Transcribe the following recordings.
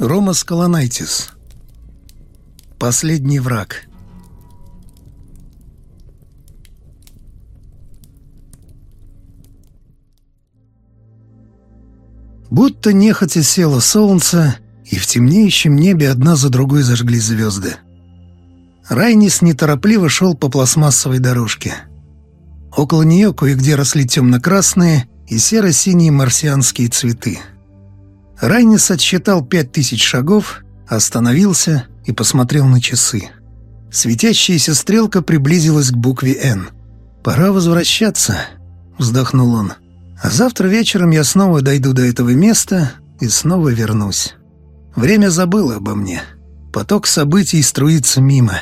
Рома Скаланайтис. Последний враг. Будто нехотя село солнце, и в темнеющем небе одна за другой зажгли звезды. Райнис неторопливо шел по пластмассовой дорожке. Около нее кое-где росли темно-красные и серо-синие марсианские цветы. Райнис отсчитал пять тысяч шагов, остановился и посмотрел на часы. Светящаяся стрелка приблизилась к букве «Н». «Пора возвращаться», — вздохнул он. «А завтра вечером я снова дойду до этого места и снова вернусь. Время забыло обо мне. Поток событий струится мимо.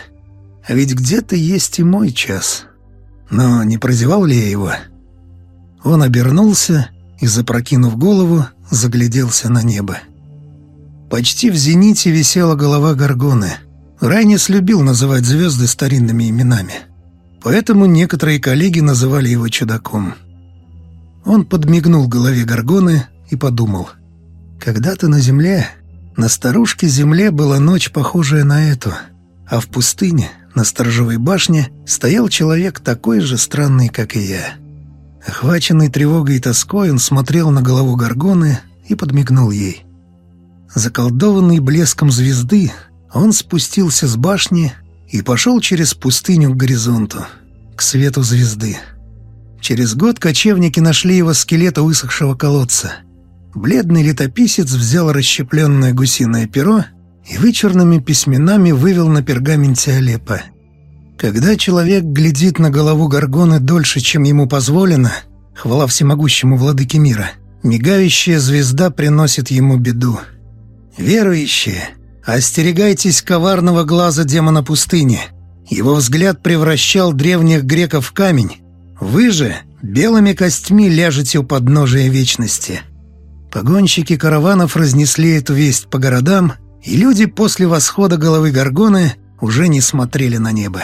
А ведь где-то есть и мой час. Но не прозевал ли я его?» Он обернулся и, запрокинув голову, загляделся на небо. Почти в зените висела голова Горгоны. Райнис любил называть звезды старинными именами. Поэтому некоторые коллеги называли его чудаком. Он подмигнул голове Горгоны и подумал. Когда-то на земле, на старушке земле была ночь, похожая на эту, а в пустыне, на сторожевой башне, стоял человек такой же странный, как и я. Охваченный тревогой и тоской, он смотрел на голову Горгоны и подмигнул ей. Заколдованный блеском звезды, он спустился с башни и пошел через пустыню к горизонту, к свету звезды. Через год кочевники нашли его скелет у высохшего колодца. Бледный летописец взял расщепленное гусиное перо и вычурными письменами вывел на пергаменте Алеппо — когда человек глядит на голову Горгоны дольше, чем ему позволено, хвала всемогущему владыке мира, мигающая звезда приносит ему беду. Верующие, остерегайтесь коварного глаза демона пустыни. Его взгляд превращал древних греков в камень. Вы же белыми костьми ляжете у подножия вечности. Погонщики караванов разнесли эту весть по городам, и люди после восхода головы Горгоны уже не смотрели на небо.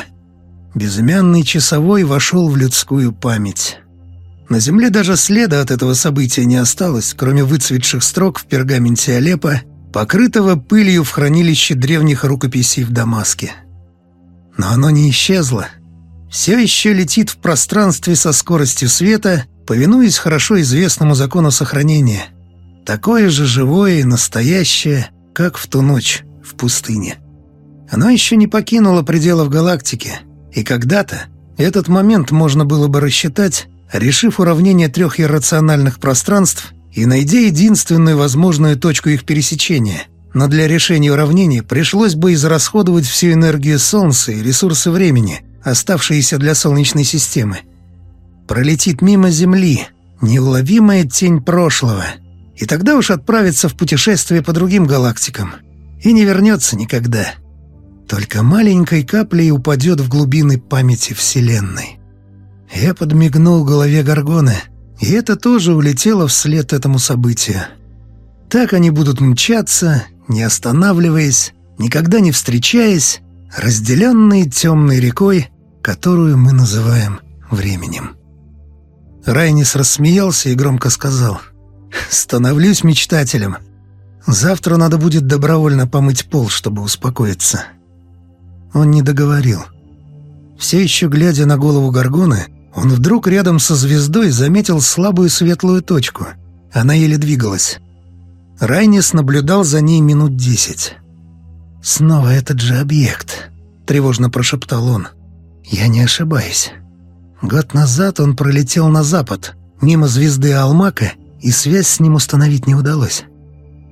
Безымянный часовой вошел в людскую память. На земле даже следа от этого события не осталось, кроме выцветших строк в пергаменте Алеппо, покрытого пылью в хранилище древних рукописей в Дамаске. Но оно не исчезло. Все еще летит в пространстве со скоростью света, повинуясь хорошо известному закону сохранения. Такое же живое и настоящее, как в ту ночь в пустыне. Оно еще не покинуло пределов галактики — и когда-то этот момент можно было бы рассчитать, решив уравнение трех иррациональных пространств и найдя единственную возможную точку их пересечения. Но для решения уравнения пришлось бы израсходовать всю энергию Солнца и ресурсы времени, оставшиеся для Солнечной системы. Пролетит мимо Земли неуловимая тень прошлого, и тогда уж отправится в путешествие по другим галактикам и не вернется никогда. Только маленькой каплей упадет в глубины памяти Вселенной. Я подмигнул голове Гаргоны, и это тоже улетело вслед этому событию. Так они будут мчаться, не останавливаясь, никогда не встречаясь, разделенные темной рекой, которую мы называем временем. Райнис рассмеялся и громко сказал «Становлюсь мечтателем. Завтра надо будет добровольно помыть пол, чтобы успокоиться». Он не договорил. Все еще глядя на голову Гаргоны, он вдруг рядом со звездой заметил слабую светлую точку. Она еле двигалась. Райнис наблюдал за ней минут десять. «Снова этот же объект», — тревожно прошептал он. «Я не ошибаюсь. Год назад он пролетел на запад, мимо звезды Алмака, и связь с ним установить не удалось.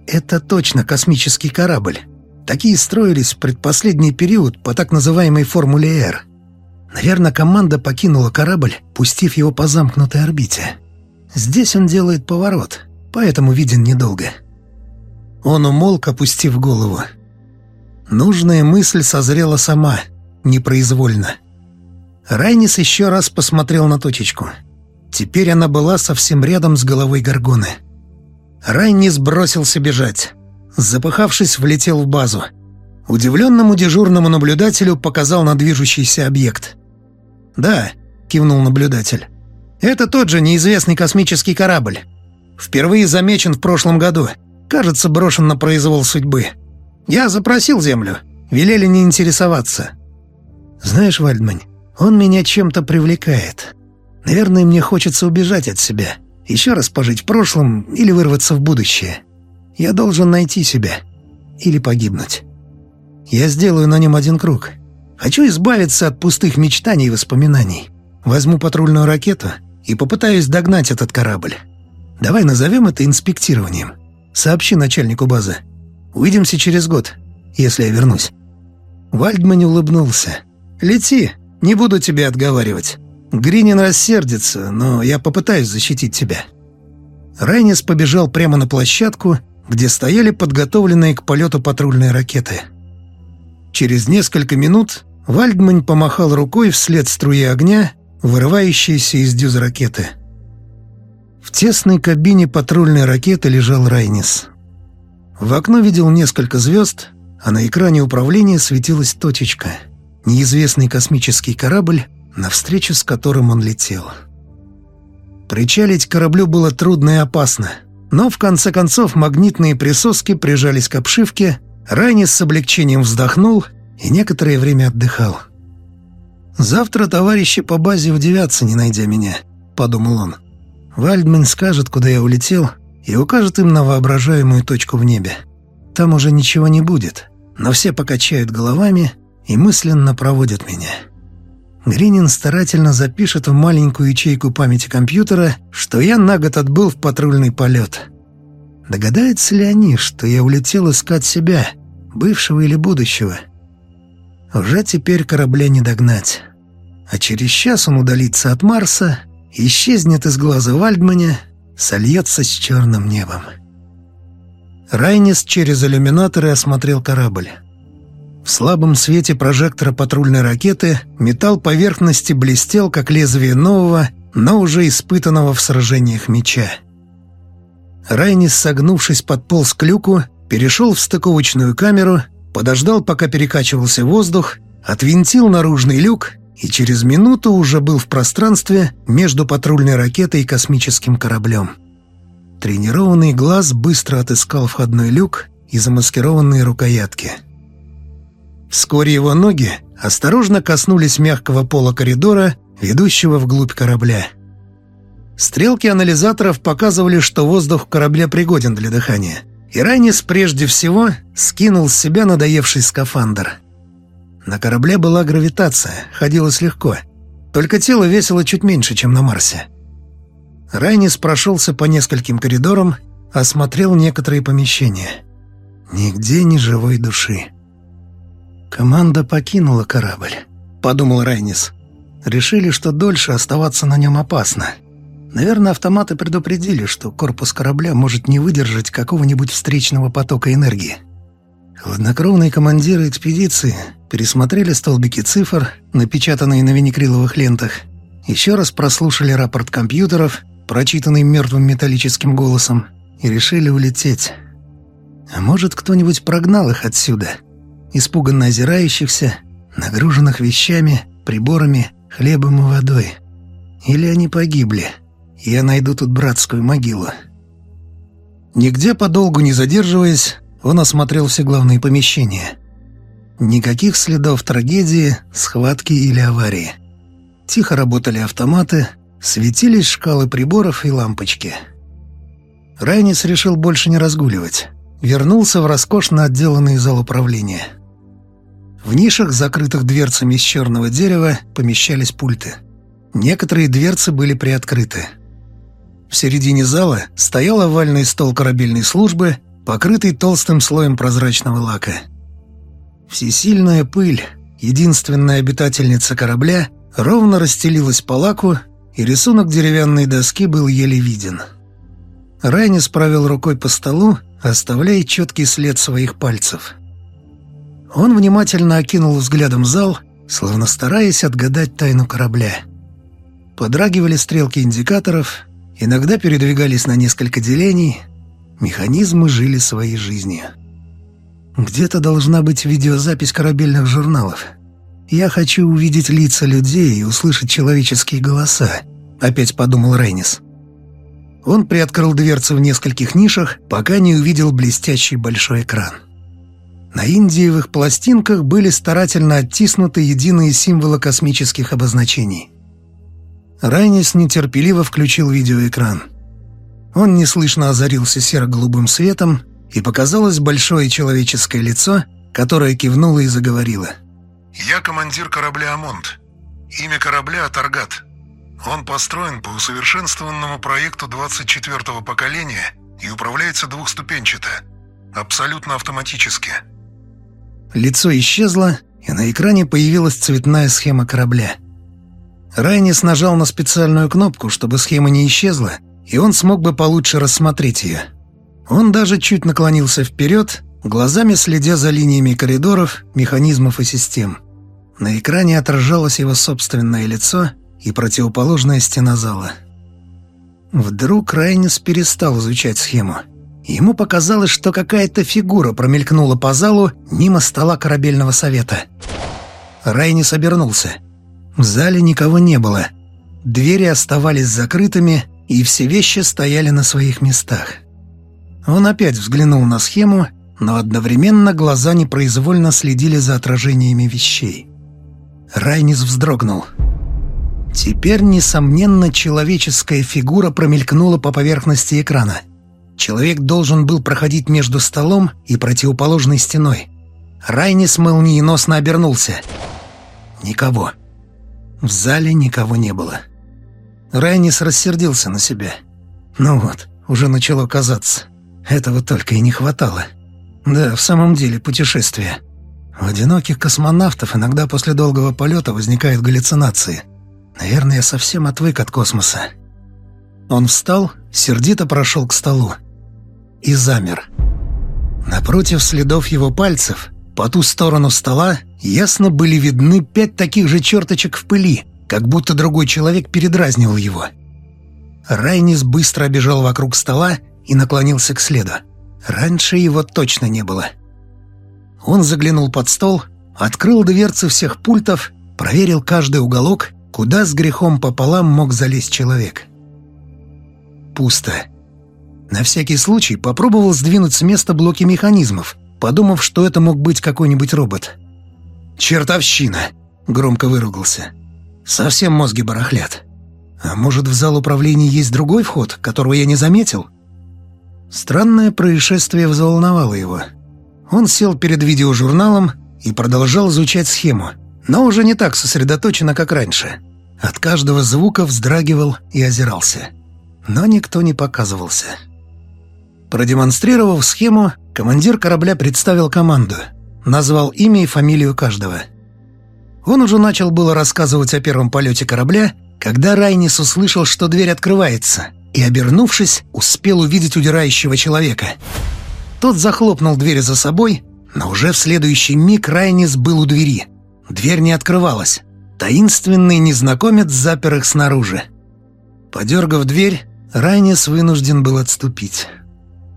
Это точно космический корабль. Такие строились в предпоследний период по так называемой формуле «Р». Наверное, команда покинула корабль, пустив его по замкнутой орбите. Здесь он делает поворот, поэтому виден недолго. Он умолк, опустив голову. Нужная мысль созрела сама, непроизвольно. Райнис еще раз посмотрел на точечку. Теперь она была совсем рядом с головой Горгоны. Райнис бросился бежать. Запыхавшись, влетел в базу. Удивленному дежурному наблюдателю показал на движущийся объект. «Да», — кивнул наблюдатель. «Это тот же неизвестный космический корабль. Впервые замечен в прошлом году. кажется, брошен на произвол судьбы. Я запросил землю, велели не интересоваться. Знаешь, Вальдмань, он меня чем-то привлекает. Наверное, мне хочется убежать от себя, еще раз пожить в прошлом или вырваться в будущее. Я должен найти себя или погибнуть. Я сделаю на нем один круг. Хочу избавиться от пустых мечтаний и воспоминаний. Возьму патрульную ракету и попытаюсь догнать этот корабль. Давай назовем это инспектированием. Сообщи начальнику базы. Увидимся через год, если я вернусь». Вальдман улыбнулся. «Лети, не буду тебя отговаривать. Гринин рассердится, но я попытаюсь защитить тебя». Райнис побежал прямо на площадку, где стояли подготовленные к полету патрульные ракеты. Через несколько минут Вальдман помахал рукой вслед струе огня, вырывающейся из дюз ракеты. В тесной кабине патрульной ракеты лежал Райнис. В окно видел несколько звезд, а на экране управления светилась точечка — неизвестный космический корабль, навстречу с которым он летел. Причалить кораблю было трудно и опасно, но в конце концов магнитные присоски прижались к обшивке, Райнис с облегчением вздохнул и некоторое время отдыхал. «Завтра товарищи по базе удивятся, не найдя меня», — подумал он. Вальдман скажет, куда я улетел, и укажет им на воображаемую точку в небе. Там уже ничего не будет, но все покачают головами и мысленно проводят меня. Гринин старательно запишет в маленькую ячейку памяти компьютера, что я на год отбыл в патрульный полет. Догадаются ли они, что я улетел искать себя, бывшего или будущего? Уже теперь корабля не догнать. А через час он удалится от Марса исчезнет из глаза Вальдманя, сольется с черным небом. Райнис через иллюминаторы осмотрел корабль. В слабом свете прожектора патрульной ракеты металл поверхности блестел, как лезвие нового, но уже испытанного в сражениях меча. Райнис, согнувшись, подполз к люку, перешел в стыковочную камеру, подождал, пока перекачивался воздух, отвинтил наружный люк и через минуту уже был в пространстве между патрульной ракетой и космическим кораблем. Тренированный глаз быстро отыскал входной люк и замаскированные рукоятки. Вскоре его ноги осторожно коснулись мягкого пола коридора, ведущего вглубь корабля. Стрелки анализаторов показывали, что воздух в корабле пригоден для дыхания. И Райнис прежде всего скинул с себя надоевший скафандр – на корабле была гравитация, ходилось легко. Только тело весило чуть меньше, чем на Марсе. Райнис прошелся по нескольким коридорам, осмотрел некоторые помещения. Нигде ни живой души. «Команда покинула корабль», — подумал Райнис. «Решили, что дольше оставаться на нем опасно. Наверное, автоматы предупредили, что корпус корабля может не выдержать какого-нибудь встречного потока энергии». Хладнокровные командиры экспедиции пересмотрели столбики цифр, напечатанные на винекриловых лентах, еще раз прослушали рапорт компьютеров, прочитанный мертвым металлическим голосом, и решили улететь. А может, кто-нибудь прогнал их отсюда, испуганно озирающихся, нагруженных вещами, приборами, хлебом и водой. Или они погибли, я найду тут братскую могилу. Нигде подолгу не задерживаясь, он осмотрел все главные помещения. Никаких следов трагедии, схватки или аварии. Тихо работали автоматы, светились шкалы приборов и лампочки. Райнис решил больше не разгуливать. Вернулся в роскошно отделанный зал управления. В нишах, закрытых дверцами из черного дерева, помещались пульты. Некоторые дверцы были приоткрыты. В середине зала стоял овальный стол корабельной службы покрытый толстым слоем прозрачного лака. Всесильная пыль, единственная обитательница корабля, ровно расстелилась по лаку, и рисунок деревянной доски был еле виден. Райнис провел рукой по столу, оставляя четкий след своих пальцев. Он внимательно окинул взглядом зал, словно стараясь отгадать тайну корабля. Подрагивали стрелки индикаторов, иногда передвигались на несколько делений — Механизмы жили своей жизнью. Где-то должна быть видеозапись корабельных журналов. Я хочу увидеть лица людей и услышать человеческие голоса, опять подумал Рейнис. Он приоткрыл дверцы в нескольких нишах, пока не увидел блестящий большой экран. На индиевых пластинках были старательно оттиснуты единые символы космических обозначений. Райнис нетерпеливо включил видеоэкран. Он неслышно озарился серо-голубым светом, и показалось большое человеческое лицо, которое кивнуло и заговорило. «Я командир корабля «Амонт». Имя корабля «Атаргат». Он построен по усовершенствованному проекту 24-го поколения и управляется двухступенчато, абсолютно автоматически. Лицо исчезло, и на экране появилась цветная схема корабля. Райнис нажал на специальную кнопку, чтобы схема не исчезла, и он смог бы получше рассмотреть ее. Он даже чуть наклонился вперед, глазами следя за линиями коридоров, механизмов и систем. На экране отражалось его собственное лицо и противоположная стена зала. Вдруг Райнис перестал изучать схему — Ему показалось, что какая-то фигура промелькнула по залу мимо стола корабельного совета. Райнис обернулся. В зале никого не было. Двери оставались закрытыми, и все вещи стояли на своих местах. Он опять взглянул на схему, но одновременно глаза непроизвольно следили за отражениями вещей. Райнис вздрогнул. Теперь, несомненно, человеческая фигура промелькнула по поверхности экрана — Человек должен был проходить между столом и противоположной стеной. Райнис молниеносно обернулся. Никого. В зале никого не было. Райнис рассердился на себя. Ну вот, уже начало казаться. Этого только и не хватало. Да, в самом деле, путешествие. У одиноких космонавтов иногда после долгого полета возникают галлюцинации. Наверное, я совсем отвык от космоса. Он встал, сердито прошел к столу и замер. Напротив следов его пальцев, по ту сторону стола, ясно были видны пять таких же черточек в пыли, как будто другой человек передразнивал его. Райнис быстро обежал вокруг стола и наклонился к следу. Раньше его точно не было. Он заглянул под стол, открыл дверцы всех пультов, проверил каждый уголок, куда с грехом пополам мог залезть человек. Пусто. На всякий случай попробовал сдвинуть с места блоки механизмов, подумав, что это мог быть какой-нибудь робот. «Чертовщина!» — громко выругался. «Совсем мозги барахлят. А может, в зал управления есть другой вход, которого я не заметил?» Странное происшествие взволновало его. Он сел перед видеожурналом и продолжал изучать схему, но уже не так сосредоточенно, как раньше. От каждого звука вздрагивал и озирался. Но никто не показывался. Продемонстрировав схему, командир корабля представил команду, назвал имя и фамилию каждого. Он уже начал было рассказывать о первом полете корабля, когда Райнис услышал, что дверь открывается, и, обернувшись, успел увидеть удирающего человека. Тот захлопнул дверь за собой, но уже в следующий миг Райнис был у двери. Дверь не открывалась. Таинственный незнакомец запер их снаружи. Подергав дверь, Райнис вынужден был отступить.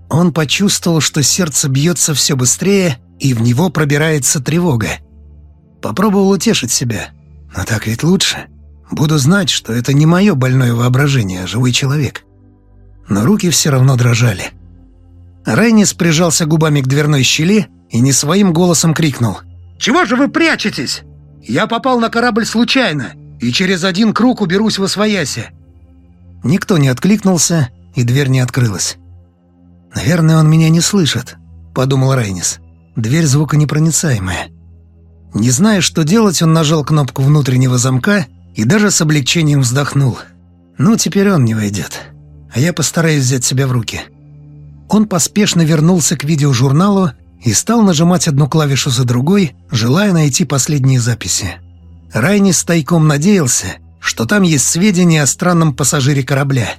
Он почувствовал, что сердце бьется все быстрее, и в него пробирается тревога. Попробовал утешить себя. Но так ведь лучше. Буду знать, что это не мое больное воображение, а живой человек. Но руки все равно дрожали. Рейнис прижался губами к дверной щели и не своим голосом крикнул. «Чего же вы прячетесь? Я попал на корабль случайно, и через один круг уберусь в освояси». Никто не откликнулся, и дверь не открылась. «Наверное, он меня не слышит», — подумал Рейнис. «Дверь звуконепроницаемая». Не зная, что делать, он нажал кнопку внутреннего замка и даже с облегчением вздохнул. «Ну, теперь он не войдет, а я постараюсь взять себя в руки». Он поспешно вернулся к видеожурналу и стал нажимать одну клавишу за другой, желая найти последние записи. Райнис тайком надеялся, что там есть сведения о странном пассажире корабля.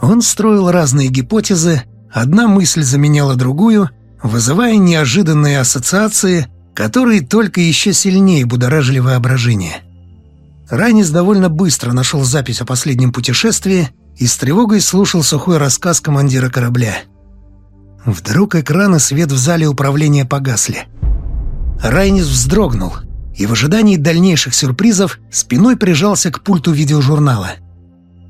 Он строил разные гипотезы, Одна мысль заменяла другую, вызывая неожиданные ассоциации, которые только еще сильнее будоражили воображение. Ранис довольно быстро нашел запись о последнем путешествии и с тревогой слушал сухой рассказ командира корабля. Вдруг экран и свет в зале управления погасли. Райнис вздрогнул и в ожидании дальнейших сюрпризов спиной прижался к пульту видеожурнала.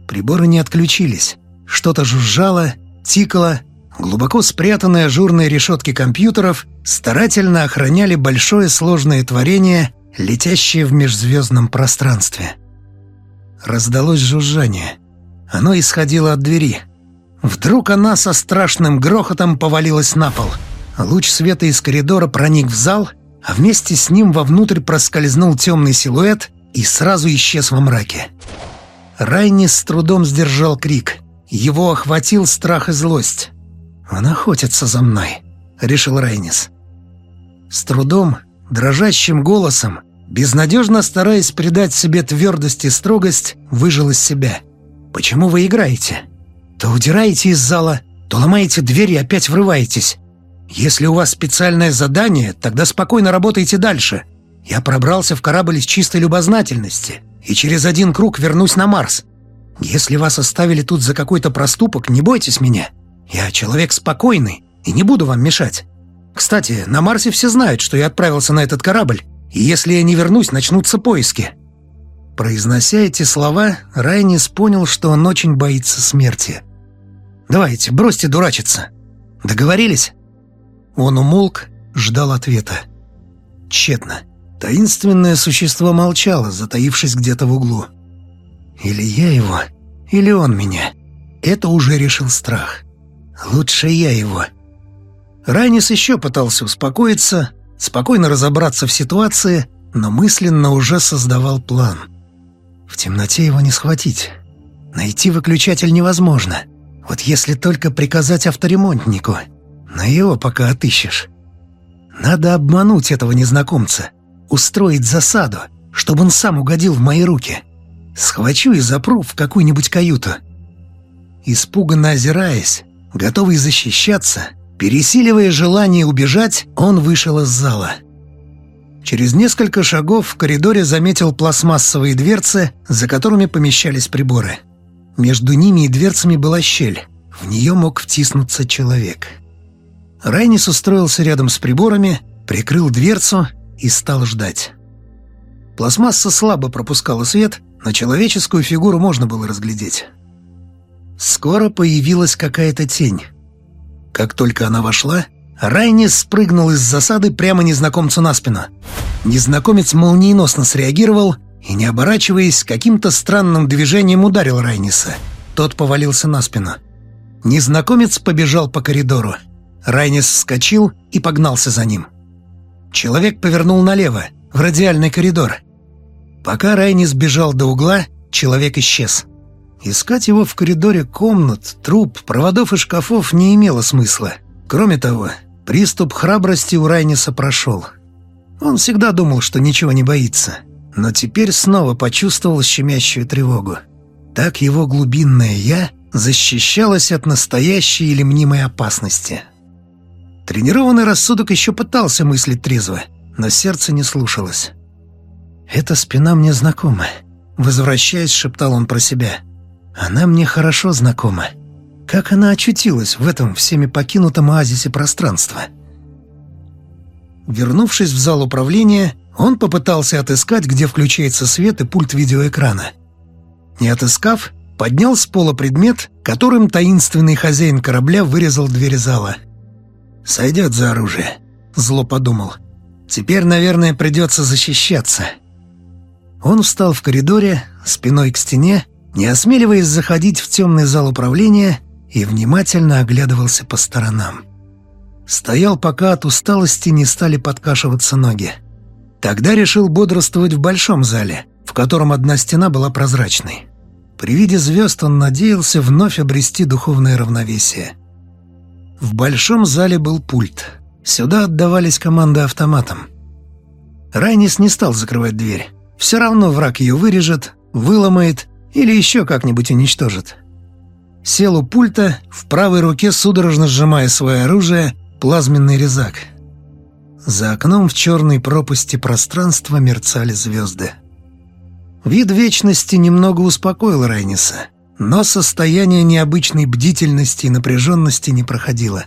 Приборы не отключились, Что-то жужжало, тикало, глубоко спрятанные ажурные решетки компьютеров старательно охраняли большое сложное творение, летящее в межзвездном пространстве. Раздалось жужжание. Оно исходило от двери. Вдруг она со страшным грохотом повалилась на пол. Луч света из коридора проник в зал, а вместе с ним вовнутрь проскользнул темный силуэт и сразу исчез во мраке. Райни с трудом сдержал крик. Его охватил страх и злость. «Он охотится за мной», — решил Райнис. С трудом, дрожащим голосом, безнадежно стараясь придать себе твердость и строгость, выжил из себя. «Почему вы играете? То удираете из зала, то ломаете дверь и опять врываетесь. Если у вас специальное задание, тогда спокойно работайте дальше. Я пробрался в корабль из чистой любознательности и через один круг вернусь на Марс. Если вас оставили тут за какой-то проступок, не бойтесь меня. Я человек спокойный и не буду вам мешать. Кстати, на Марсе все знают, что я отправился на этот корабль, и если я не вернусь, начнутся поиски». Произнося эти слова, Райнис понял, что он очень боится смерти. «Давайте, бросьте дурачиться. Договорились?» Он умолк, ждал ответа. Тщетно. Таинственное существо молчало, затаившись где-то в углу. «Или я его, или он меня». Это уже решил страх. «Лучше я его». Райнис еще пытался успокоиться, спокойно разобраться в ситуации, но мысленно уже создавал план. В темноте его не схватить. Найти выключатель невозможно. Вот если только приказать авторемонтнику. Но его пока отыщешь. Надо обмануть этого незнакомца. Устроить засаду, чтобы он сам угодил в мои руки. Схвачу и запру в какую-нибудь каюту. Испуганно озираясь, готовый защищаться, Пересиливая желание убежать, он вышел из зала. Через несколько шагов в коридоре заметил пластмассовые дверцы, за которыми помещались приборы. Между ними и дверцами была щель. В нее мог втиснуться человек. Райнис устроился рядом с приборами, прикрыл дверцу и стал ждать. Пластмасса слабо пропускала свет, но человеческую фигуру можно было разглядеть. Скоро появилась какая-то тень. Как только она вошла, Райнис спрыгнул из засады прямо незнакомцу на спину. Незнакомец молниеносно среагировал и, не оборачиваясь, каким-то странным движением ударил Райниса. Тот повалился на спину. Незнакомец побежал по коридору. Райнис вскочил и погнался за ним. Человек повернул налево, в радиальный коридор. Пока Райнис бежал до угла, человек исчез. Искать его в коридоре комнат, труб, проводов и шкафов не имело смысла. Кроме того, приступ храбрости у Райниса прошел. Он всегда думал, что ничего не боится, но теперь снова почувствовал щемящую тревогу. Так его глубинное «я» защищалось от настоящей или мнимой опасности. Тренированный рассудок еще пытался мыслить трезво, но сердце не слушалось. «Эта спина мне знакома», — возвращаясь, шептал он про себя — она мне хорошо знакома. Как она очутилась в этом всеми покинутом оазисе пространства? Вернувшись в зал управления, он попытался отыскать, где включается свет и пульт видеоэкрана. Не отыскав, поднял с пола предмет, которым таинственный хозяин корабля вырезал дверь зала. «Сойдет за оружие», — зло подумал. «Теперь, наверное, придется защищаться». Он встал в коридоре, спиной к стене, не осмеливаясь заходить в темный зал управления и внимательно оглядывался по сторонам. Стоял, пока от усталости не стали подкашиваться ноги. Тогда решил бодрствовать в большом зале, в котором одна стена была прозрачной. При виде звезд он надеялся вновь обрести духовное равновесие. В большом зале был пульт. Сюда отдавались команды автоматом. Райнис не стал закрывать дверь. Все равно враг ее вырежет, выломает или еще как-нибудь уничтожит. Сел у пульта, в правой руке судорожно сжимая свое оружие, плазменный резак. За окном в черной пропасти пространства мерцали звезды. Вид вечности немного успокоил Рейниса, но состояние необычной бдительности и напряженности не проходило.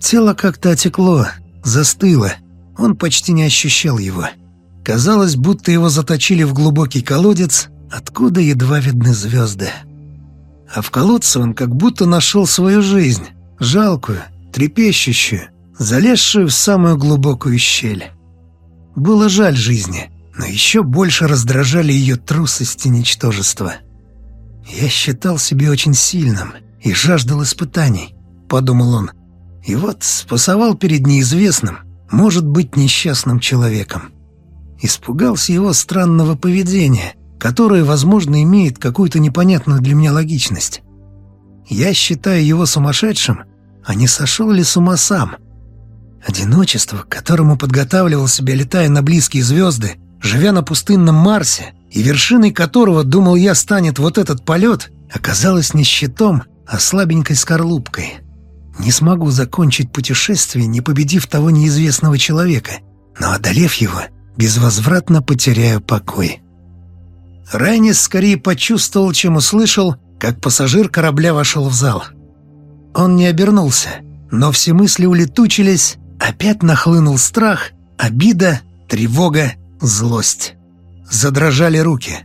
Тело как-то отекло, застыло, он почти не ощущал его. Казалось, будто его заточили в глубокий колодец, откуда едва видны звезды. А в колодце он как будто нашел свою жизнь, жалкую, трепещущую, залезшую в самую глубокую щель. Было жаль жизни, но еще больше раздражали ее трусость и ничтожество. «Я считал себя очень сильным и жаждал испытаний», — подумал он. «И вот спасовал перед неизвестным, может быть, несчастным человеком. Испугался его странного поведения, которое, возможно, имеет какую-то непонятную для меня логичность. Я считаю его сумасшедшим, а не сошел ли с ума сам?» Одиночество, к которому подготавливал себя, летая на близкие звезды, живя на пустынном Марсе, и вершиной которого, думал я, станет вот этот полет, оказалось не щитом, а слабенькой скорлупкой. Не смогу закончить путешествие, не победив того неизвестного человека, но, одолев его, безвозвратно потеряю покой. Райнис скорее почувствовал, чем услышал, как пассажир корабля вошел в зал. Он не обернулся, но все мысли улетучились, Опять нахлынул страх, обида, тревога, злость. Задрожали руки.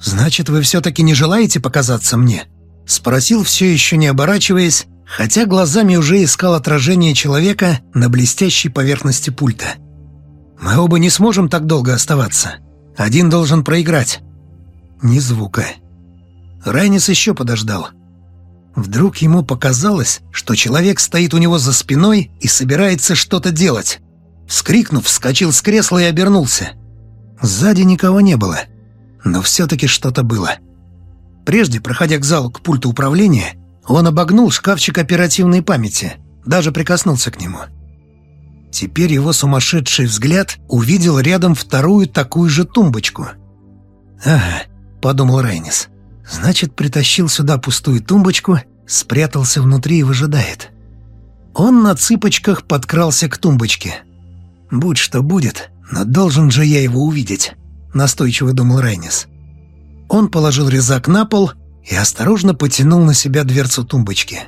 «Значит, вы все-таки не желаете показаться мне?» Спросил, все еще не оборачиваясь, хотя глазами уже искал отражение человека на блестящей поверхности пульта. «Мы оба не сможем так долго оставаться. Один должен проиграть». Ни звука. Райнис еще подождал. Вдруг ему показалось, что человек стоит у него за спиной и собирается что-то делать. Вскрикнув, вскочил с кресла и обернулся. Сзади никого не было, но все-таки что-то было. Прежде, проходя к залу к пульту управления, он обогнул шкафчик оперативной памяти, даже прикоснулся к нему. Теперь его сумасшедший взгляд увидел рядом вторую такую же тумбочку. «Ага», — подумал Рейнис, Значит, притащил сюда пустую тумбочку, спрятался внутри и выжидает. Он на цыпочках подкрался к тумбочке. «Будь что будет, но должен же я его увидеть», — настойчиво думал Райнис. Он положил резак на пол и осторожно потянул на себя дверцу тумбочки.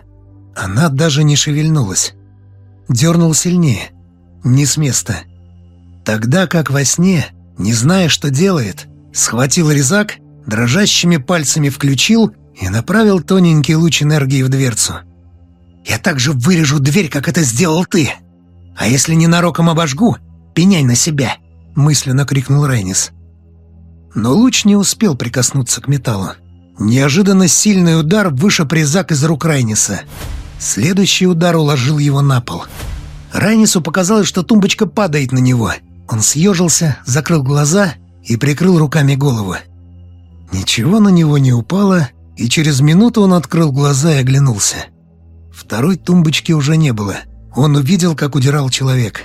Она даже не шевельнулась. Дернул сильнее, не с места. Тогда, как во сне, не зная, что делает, схватил резак дрожащими пальцами включил и направил тоненький луч энергии в дверцу. «Я так же вырежу дверь, как это сделал ты! А если ненароком обожгу, пеняй на себя!» — мысленно крикнул Рейнис. Но луч не успел прикоснуться к металлу. Неожиданно сильный удар вышиб резак из рук Райниса. Следующий удар уложил его на пол. Райнису показалось, что тумбочка падает на него. Он съежился, закрыл глаза и прикрыл руками голову. Ничего на него не упало, и через минуту он открыл глаза и оглянулся. Второй тумбочки уже не было. Он увидел, как удирал человек.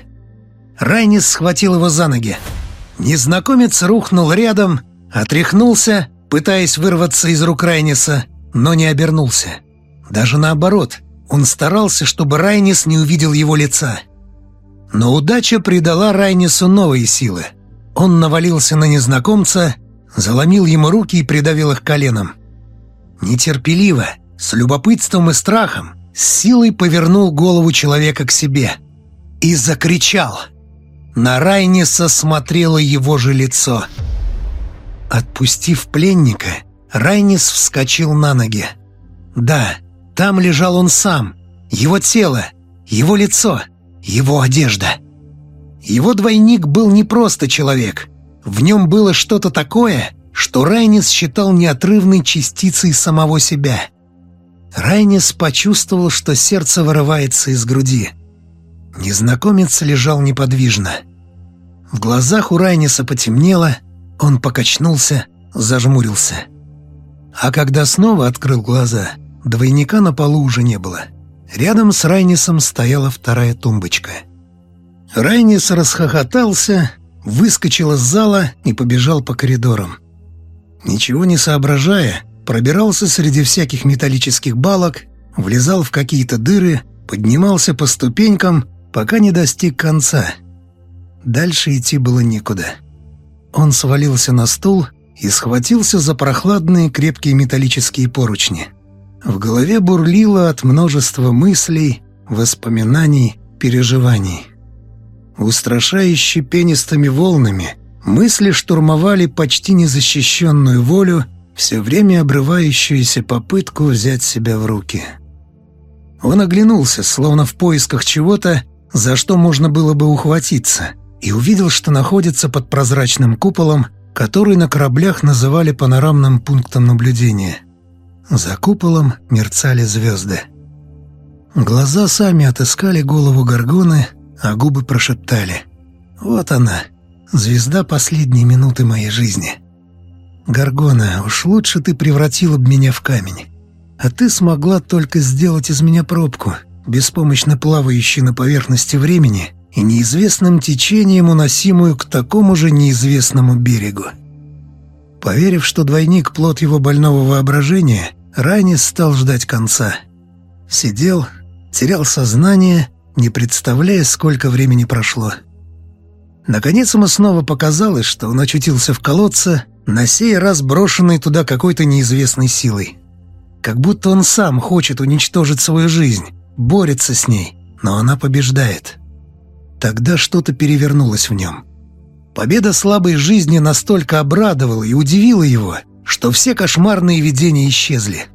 Райнис схватил его за ноги. Незнакомец рухнул рядом, отряхнулся, пытаясь вырваться из рук Райниса, но не обернулся. Даже наоборот, он старался, чтобы Райнис не увидел его лица. Но удача придала Райнису новые силы. Он навалился на незнакомца заломил ему руки и придавил их коленом. Нетерпеливо, с любопытством и страхом, с силой повернул голову человека к себе и закричал. На Райниса смотрело его же лицо. Отпустив пленника, Райнис вскочил на ноги. Да, там лежал он сам, его тело, его лицо, его одежда. Его двойник был не просто человек — в нем было что-то такое, что Райнис считал неотрывной частицей самого себя. Райнис почувствовал, что сердце вырывается из груди. Незнакомец лежал неподвижно. В глазах у Райниса потемнело, он покачнулся, зажмурился. А когда снова открыл глаза, двойника на полу уже не было. Рядом с Райнисом стояла вторая тумбочка. Райнис расхохотался выскочил из зала и побежал по коридорам. Ничего не соображая, пробирался среди всяких металлических балок, влезал в какие-то дыры, поднимался по ступенькам, пока не достиг конца. Дальше идти было некуда. Он свалился на стул и схватился за прохладные крепкие металлические поручни. В голове бурлило от множества мыслей, воспоминаний, переживаний. Устрашающе пенистыми волнами мысли штурмовали почти незащищенную волю, все время обрывающуюся попытку взять себя в руки. Он оглянулся, словно в поисках чего-то, за что можно было бы ухватиться, и увидел, что находится под прозрачным куполом, который на кораблях называли панорамным пунктом наблюдения. За куполом мерцали звезды. Глаза сами отыскали голову Горгоны, а губы прошептали. «Вот она, звезда последней минуты моей жизни». «Горгона, уж лучше ты превратила бы меня в камень. А ты смогла только сделать из меня пробку, беспомощно плавающую на поверхности времени и неизвестным течением уносимую к такому же неизвестному берегу». Поверив, что двойник — плод его больного воображения, Райнис стал ждать конца. Сидел, терял сознание, не представляя, сколько времени прошло. Наконец ему снова показалось, что он очутился в колодце, на сей раз брошенный туда какой-то неизвестной силой. Как будто он сам хочет уничтожить свою жизнь, борется с ней, но она побеждает. Тогда что-то перевернулось в нем. Победа слабой жизни настолько обрадовала и удивила его, что все кошмарные видения исчезли.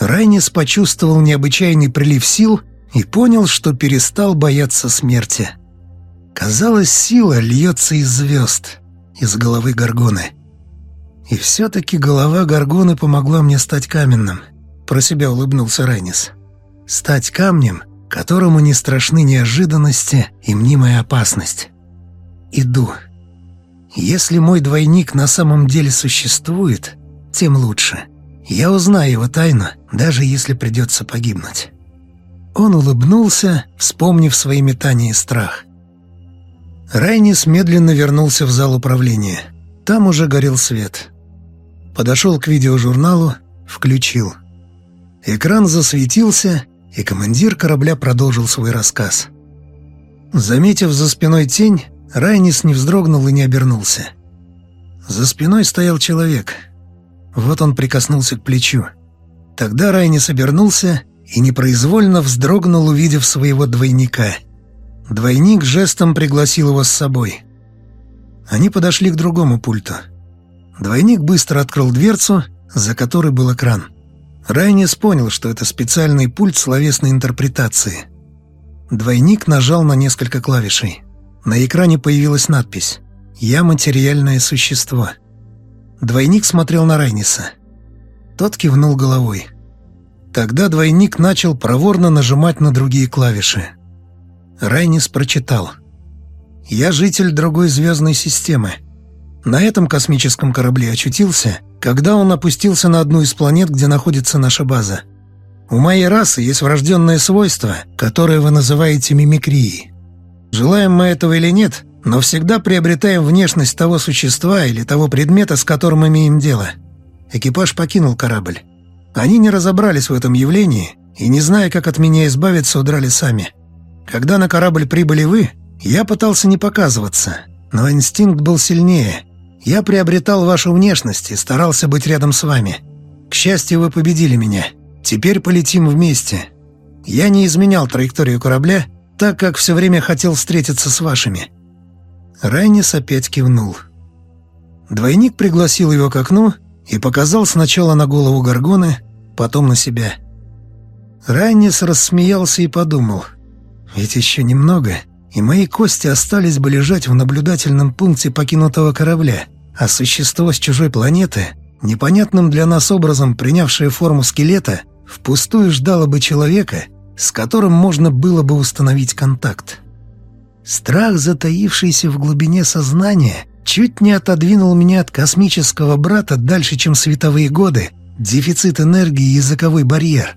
Райнис почувствовал необычайный прилив сил и понял, что перестал бояться смерти. Казалось, сила льется из звезд, из головы Гаргоны. И все-таки голова Гаргоны помогла мне стать каменным, про себя улыбнулся Райнис. Стать камнем, которому не страшны неожиданности и мнимая опасность. Иду. Если мой двойник на самом деле существует, тем лучше. Я узнаю его тайну, даже если придется погибнуть. Он улыбнулся, вспомнив свои метания и страх. Райнис медленно вернулся в зал управления. Там уже горел свет. Подошел к видеожурналу, включил. Экран засветился, и командир корабля продолжил свой рассказ. Заметив за спиной тень, Райнис не вздрогнул и не обернулся. За спиной стоял человек. Вот он прикоснулся к плечу. Тогда Райнис обернулся и непроизвольно вздрогнул, увидев своего двойника. Двойник жестом пригласил его с собой. Они подошли к другому пульту. Двойник быстро открыл дверцу, за которой был экран. Райнис понял, что это специальный пульт словесной интерпретации. Двойник нажал на несколько клавишей. На экране появилась надпись «Я материальное существо». Двойник смотрел на Райниса. Тот кивнул головой. Тогда двойник начал проворно нажимать на другие клавиши. Райнис прочитал. «Я житель другой звездной системы. На этом космическом корабле очутился, когда он опустился на одну из планет, где находится наша база. У моей расы есть врожденное свойство, которое вы называете мимикрией. Желаем мы этого или нет, но всегда приобретаем внешность того существа или того предмета, с которым имеем дело. Экипаж покинул корабль. Они не разобрались в этом явлении и, не зная, как от меня избавиться, удрали сами. Когда на корабль прибыли вы, я пытался не показываться, но инстинкт был сильнее. Я приобретал вашу внешность и старался быть рядом с вами. К счастью, вы победили меня. Теперь полетим вместе. Я не изменял траекторию корабля так как все время хотел встретиться с вашими». Райнис опять кивнул. Двойник пригласил его к окну и показал сначала на голову Гаргоны, потом на себя. Райнис рассмеялся и подумал, «Ведь еще немного, и мои кости остались бы лежать в наблюдательном пункте покинутого корабля, а существо с чужой планеты, непонятным для нас образом принявшее форму скелета, впустую ждало бы человека, с которым можно было бы установить контакт. Страх, затаившийся в глубине сознания, чуть не отодвинул меня от космического брата дальше, чем световые годы, дефицит энергии и языковой барьер.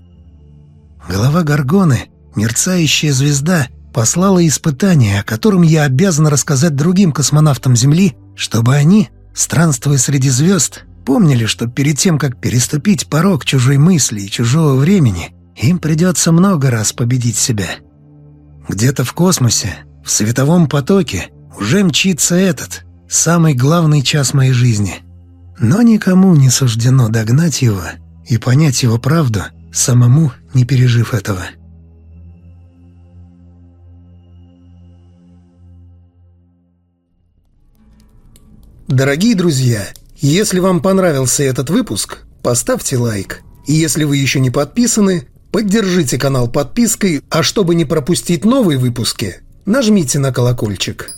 Голова Гаргоны, мерцающая звезда, послала испытание, о котором я обязан рассказать другим космонавтам Земли, чтобы они, странствуя среди звезд, помнили, что перед тем, как переступить порог чужой мысли и чужого времени, им придется много раз победить себя. Где-то в космосе, в световом потоке, уже мчится этот, самый главный час моей жизни. Но никому не суждено догнать его и понять его правду, самому не пережив этого. Дорогие друзья, Если вам понравился этот выпуск, поставьте лайк. И если вы еще не подписаны, поддержите канал подпиской, а чтобы не пропустить новые выпуски, нажмите на колокольчик.